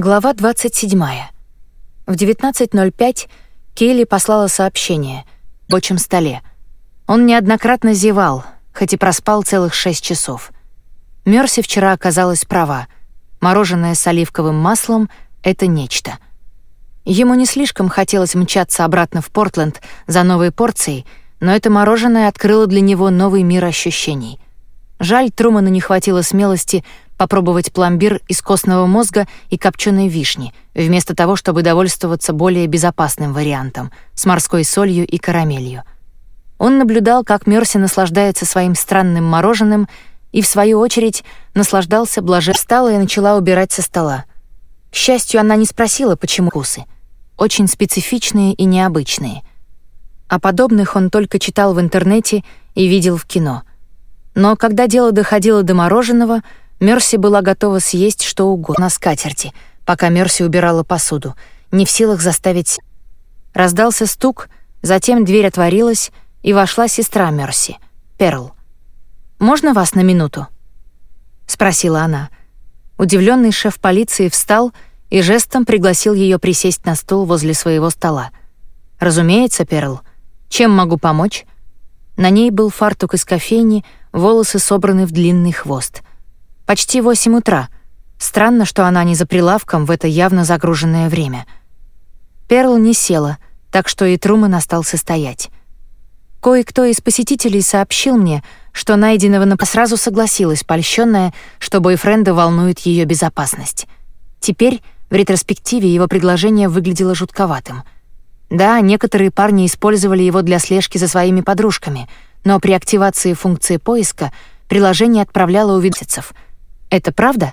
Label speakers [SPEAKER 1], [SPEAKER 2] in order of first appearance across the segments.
[SPEAKER 1] Глава 27. В 19.05 Кейли послала сообщение в рабочем столе. Он неоднократно зевал, хоть и проспал целых шесть часов. Мерси вчера оказалась права. Мороженое с оливковым маслом — это нечто. Ему не слишком хотелось мчаться обратно в Портленд за новой порцией, но это мороженое открыло для него новый мир ощущений. Жаль, Труману не хватило смелости попробовать пломбир из костного мозга и копченой вишни, вместо того, чтобы довольствоваться более безопасным вариантом с морской солью и карамелью. Он наблюдал, как Мерси наслаждается своим странным мороженым и, в свою очередь, наслаждался блаже. Встала и начала убирать со стола. К счастью, она не спросила, почему вкусы. Очень специфичные и необычные. О подобных он только читал в интернете и видел в кино. Но когда дело доходило до мороженого — Мерси была готова съесть что угодно на скатерти, пока Мерси убирала посуду, не в силах заставить... Раздался стук, затем дверь отворилась, и вошла сестра Мерси, Перл. «Можно вас на минуту?» — спросила она. Удивленный шеф полиции встал и жестом пригласил ее присесть на стул возле своего стола. «Разумеется, Перл. Чем могу помочь?» На ней был фартук из кофейни, волосы собраны в длинный хвост. Почти восемь утра. Странно, что она не за прилавком в это явно загруженное время. Перл не села, так что и Труман остался стоять. Кое-кто из посетителей сообщил мне, что найденного на сразу согласилась, польщенная, что бойфренда волнует ее безопасность. Теперь в ретроспективе его предложение выглядело жутковатым. Да, некоторые парни использовали его для слежки за своими подружками, но при активации функции поиска приложение отправляло увидельцев — это правда?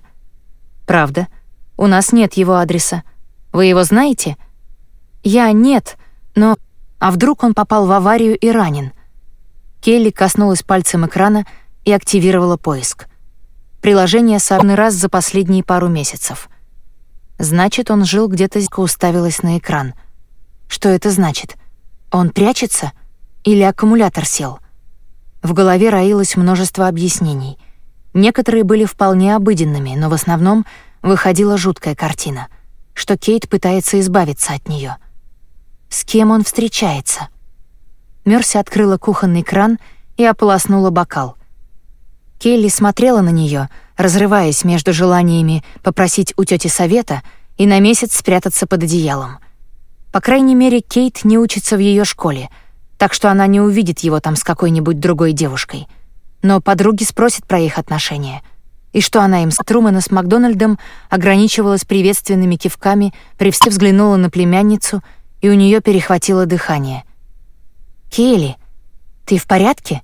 [SPEAKER 1] Правда. У нас нет его адреса. Вы его знаете? Я нет, но... А вдруг он попал в аварию и ранен? Келли коснулась пальцем экрана и активировала поиск. Приложение самый раз за последние пару месяцев. Значит, он жил где-то уставилась на экран. Что это значит? Он прячется? Или аккумулятор сел? В голове роилось множество объяснений. Некоторые были вполне обыденными, но в основном выходила жуткая картина, что Кейт пытается избавиться от нее. С кем он встречается? Мерси открыла кухонный кран и ополоснула бокал. Келли смотрела на нее, разрываясь между желаниями попросить у тети совета и на месяц спрятаться под одеялом. По крайней мере, Кейт не учится в ее школе, так что она не увидит его там с какой-нибудь другой девушкой — но подруги спросят про их отношения. И что она им с Трумана с Макдональдом ограничивалась приветственными кивками, при встрече взглянула на племянницу, и у нее перехватило дыхание. «Келли, ты в порядке?»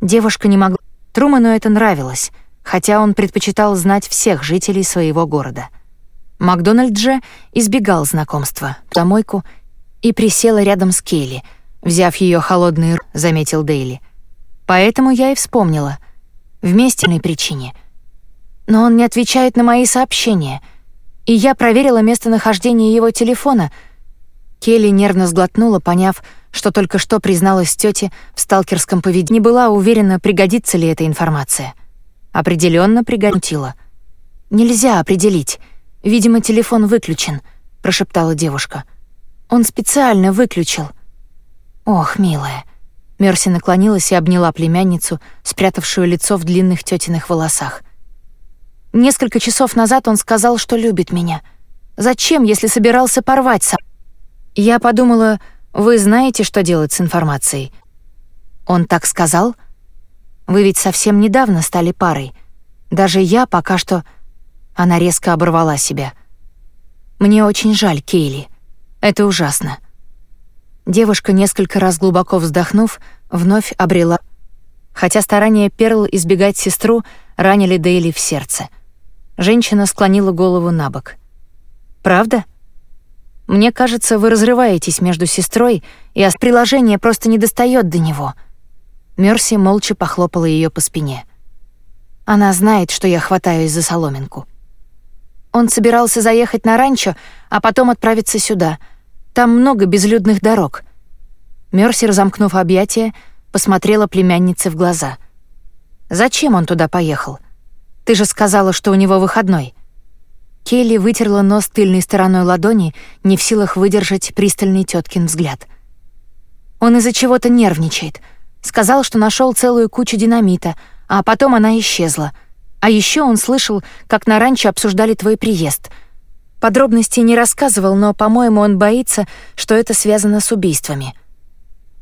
[SPEAKER 1] Девушка не могла... Труману это нравилось, хотя он предпочитал знать всех жителей своего города. Макдональд же избегал знакомства, домойку, и присела рядом с Келли, взяв ее холодный заметил Дейли. Поэтому я и вспомнила. Вместе на причине. Но он не отвечает на мои сообщения. И я проверила местонахождение его телефона. Келли нервно сглотнула, поняв, что только что призналась тете в сталкерском поведении. Не была уверена, пригодится ли эта информация. Определенно пригодила. «Нельзя определить. Видимо, телефон выключен», — прошептала девушка. «Он специально выключил». «Ох, милая». Мерси наклонилась и обняла племянницу, спрятавшую лицо в длинных тетиных волосах. Несколько часов назад он сказал, что любит меня. Зачем, если собирался порвать сам? Я подумала, вы знаете, что делать с информацией. Он так сказал? Вы ведь совсем недавно стали парой. Даже я пока что... Она резко оборвала себя. Мне очень жаль, Кейли. Это ужасно. Девушка, несколько раз глубоко вздохнув, вновь обрела. Хотя старания Перл избегать сестру ранили Дейли в сердце. Женщина склонила голову на бок. «Правда? Мне кажется, вы разрываетесь между сестрой, и приложение просто не достает до него». Мерси молча похлопала ее по спине. Она знает, что я хватаюсь за соломинку. Он собирался заехать на ранчо, а потом отправиться сюда — там много безлюдных дорог». Мерси, разомкнув объятия, посмотрела племяннице в глаза. «Зачем он туда поехал? Ты же сказала, что у него выходной». Келли вытерла нос тыльной стороной ладони, не в силах выдержать пристальный теткин взгляд. Он из-за чего-то нервничает. Сказал, что нашел целую кучу динамита, а потом она исчезла. А еще он слышал, как на ранчо обсуждали твой приезд. Подробностей не рассказывал, но, по-моему, он боится, что это связано с убийствами.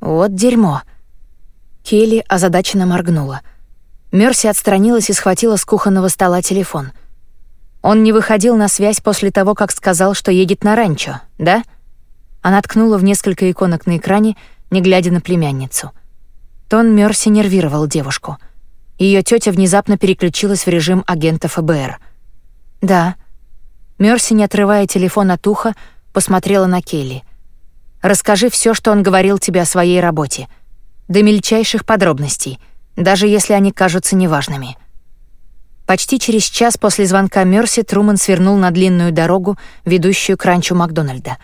[SPEAKER 1] Вот дерьмо. Келли озадаченно моргнула. Мерси отстранилась и схватила с кухонного стола телефон. Он не выходил на связь после того, как сказал, что едет на ранчо, да? Она ткнула в несколько иконок на экране, не глядя на племянницу. Тон Мерси нервировал девушку. Ее тетя внезапно переключилась в режим агента ФБР. «Да». Мерси, не отрывая телефон от уха, посмотрела на Келли. «Расскажи все, что он говорил тебе о своей работе. До мельчайших подробностей, даже если они кажутся неважными». Почти через час после звонка Мерси Труман свернул на длинную дорогу, ведущую к ранчо Макдональда.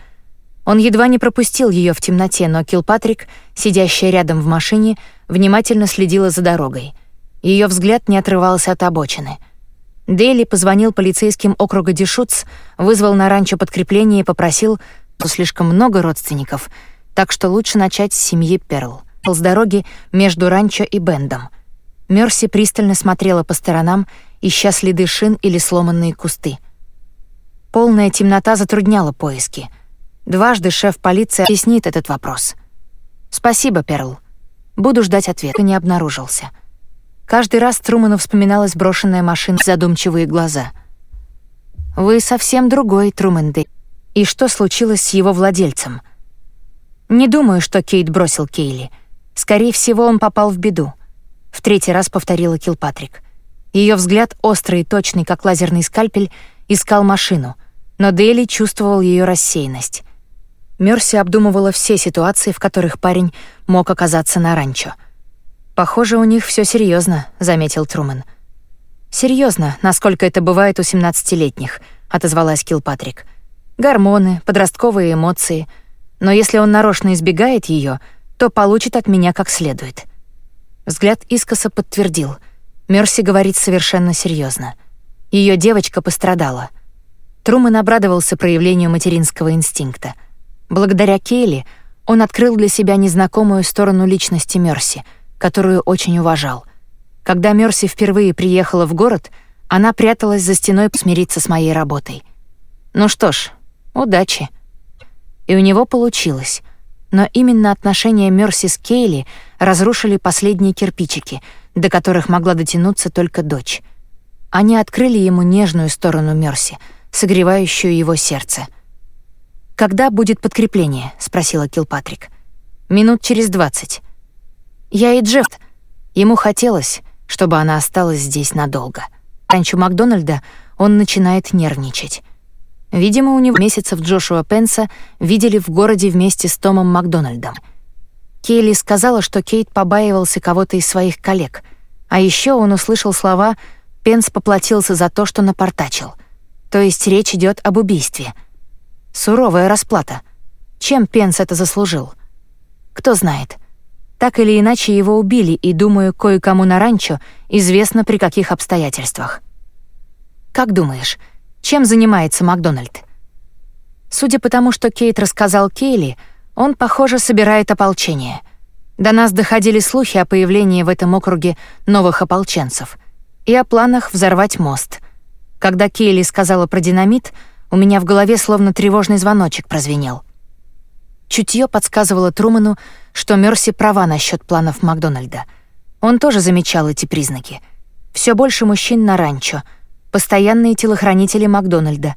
[SPEAKER 1] Он едва не пропустил ее в темноте, но Килпатрик, сидящая рядом в машине, внимательно следила за дорогой. Ее взгляд не отрывался от обочины. Дейли позвонил полицейским округа Дишуц, вызвал на ранчо подкрепление и попросил, что слишком много родственников, так что лучше начать с семьи Перл. С дороги между ранчо и Бендом. Мерси пристально смотрела по сторонам, ища следы шин или сломанные кусты. Полная темнота затрудняла поиски. Дважды шеф полиции объяснит этот вопрос. «Спасибо, Перл. Буду ждать ответа». Не обнаружился. Каждый раз Труману вспоминалась брошенная машина задумчивые глаза. «Вы совсем другой, Трумэн Дэй. И что случилось с его владельцем?» «Не думаю, что Кейт бросил Кейли. Скорее всего, он попал в беду», — в третий раз повторила Килпатрик. Ее взгляд, острый и точный, как лазерный скальпель, искал машину, но Дейли чувствовал ее рассеянность. Мерси обдумывала все ситуации, в которых парень мог оказаться на ранчо. «Похоже, у них все серьезно, заметил Трумэн. Серьезно, насколько это бывает у семнадцатилетних, отозвалась Килпатрик. «Гормоны, подростковые эмоции. Но если он нарочно избегает ее, то получит от меня как следует». Взгляд искоса подтвердил — Мерси говорит совершенно серьезно. Ее девочка пострадала. Трумэн обрадовался проявлению материнского инстинкта. Благодаря Кейли он открыл для себя незнакомую сторону личности Мерси, которую очень уважал. Когда Мерси впервые приехала в город, она пряталась за стеной посмириться с моей работой. Ну что ж, удачи. И у него получилось. Но именно отношения Мерси с Кейли разрушили последние кирпичики — до которых могла дотянуться только дочь. Они открыли ему нежную сторону Мерси, согревающую его сердце. «Когда будет подкрепление?» — спросила Килпатрик. «Минут через двадцать». «Я и Джефф...» Ему хотелось, чтобы она осталась здесь надолго. Ранчо Макдональда он начинает нервничать. Видимо, у него месяцев Джошуа Пенса видели в городе вместе с Томом Макдональдом — Кейли сказала, что Кейт побаивался кого-то из своих коллег. А еще он услышал слова «Пенс поплатился за то, что напортачил». То есть речь идет об убийстве. Суровая расплата. Чем Пенс это заслужил? Кто знает. Так или иначе его убили, и, думаю, кое-кому на ранчо известно при каких обстоятельствах. Как думаешь, чем занимается Макдональд? Судя по тому, что Кейт рассказал Кейли, он, похоже, собирает ополчение. До нас доходили слухи о появлении в этом округе новых ополченцев и о планах взорвать мост. Когда Кейли сказала про динамит, у меня в голове словно тревожный звоночек прозвенел. Чутье подсказывало Труману, что Мерси права насчет планов Макдональда. Он тоже замечал эти признаки. Все больше мужчин на ранчо, постоянные телохранители Макдональда,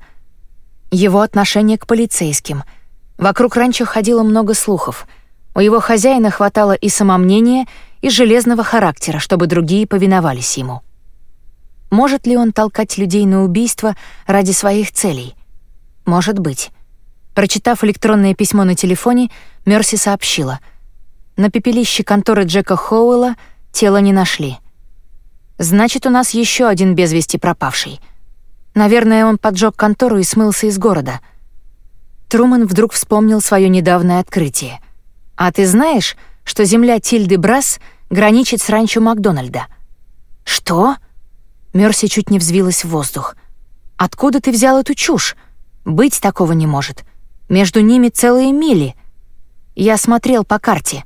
[SPEAKER 1] его отношение к полицейским — Вокруг ранчо ходило много слухов. У его хозяина хватало и самомнения, и железного характера, чтобы другие повиновались ему. Может ли он толкать людей на убийство ради своих целей? Может быть. Прочитав электронное письмо на телефоне, Мерси сообщила. На пепелище конторы Джека Хоуэлла тело не нашли. Значит, у нас еще один без вести пропавший. Наверное, он поджег контору и смылся из города — Труман вдруг вспомнил свое недавнее открытие. «А ты знаешь, что земля Тильды Брас граничит с ранчо Макдональда?» «Что?» Мерси чуть не взвилась в воздух. Откуда ты взял эту чушь? Быть такого не может. Между ними целые мили. Я смотрел по карте.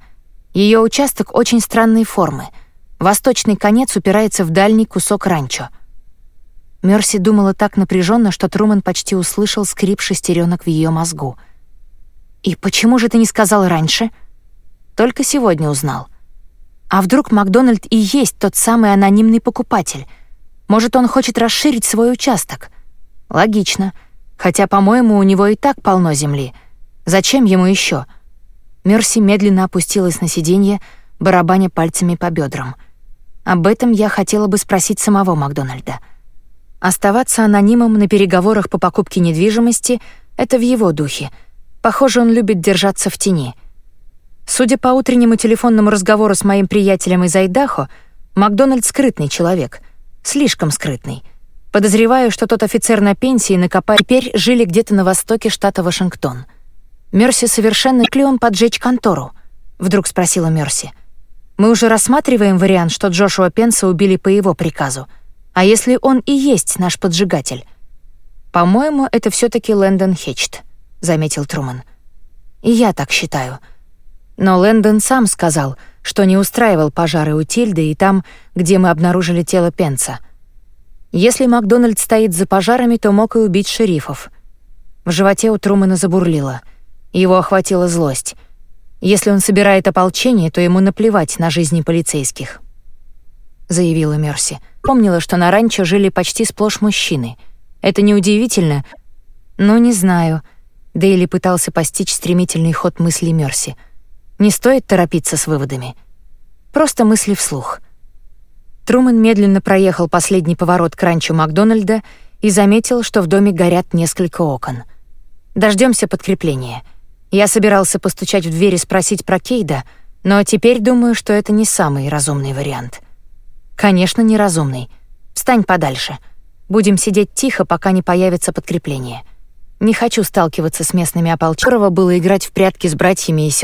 [SPEAKER 1] Ее участок очень странной формы. Восточный конец упирается в дальний кусок ранчо. Мерси думала так напряженно, что Труман почти услышал скрип шестеренок в ее мозгу. «И почему же ты не сказал раньше?» «Только сегодня узнал». «А вдруг Макдональд и есть тот самый анонимный покупатель? Может, он хочет расширить свой участок?» «Логично. Хотя, по-моему, у него и так полно земли. Зачем ему еще? Мерси медленно опустилась на сиденье, барабаня пальцами по бедрам. Об этом я хотела бы спросить самого Макдональда. Оставаться анонимом на переговорах по покупке недвижимости — это в его духе. Похоже, он любит держаться в тени. Судя по утреннему телефонному разговору с моим приятелем из Айдахо, Макдональд скрытный человек. Слишком скрытный — Подозреваю, что тот офицер на пенсии накопали теперь жили где-то на востоке штата Вашингтон. Мерси совершенно ли он поджечь контору? Вдруг спросила Мерси. Мы уже рассматриваем вариант, что Джошуа Пенса убили по его приказу. А если он и есть наш поджигатель? По-моему, это все таки Лэндон Хечт, заметил Труман. И я так считаю. Но Лэндон сам сказал, что не устраивал пожары у Тильды и там, где мы обнаружили тело Пенса — если Макдональд стоит за пожарами, то мог и убить шерифов. В животе у Трумана забурлило. Его охватила злость. Если он собирает ополчение, то ему наплевать на жизни полицейских. Заявила Мерси. Помнила, что на ранчо жили почти сплошь мужчины. Это неудивительно, но не знаю. Дейли пытался постичь стремительный ход мысли Мерси. Не стоит торопиться с выводами. Просто мысли вслух — Трумэн медленно проехал последний поворот к ранчо Макдональда и заметил, что в доме горят несколько окон. Дождемся подкрепления. Я собирался постучать в дверь и спросить про Кейда, но теперь думаю, что это не самый разумный вариант. Конечно, неразумный. Встань подальше. Будем сидеть тихо, пока не появится подкрепление. Не хочу сталкиваться с местными ополчениями. было играть в прятки с братьями и сестрами.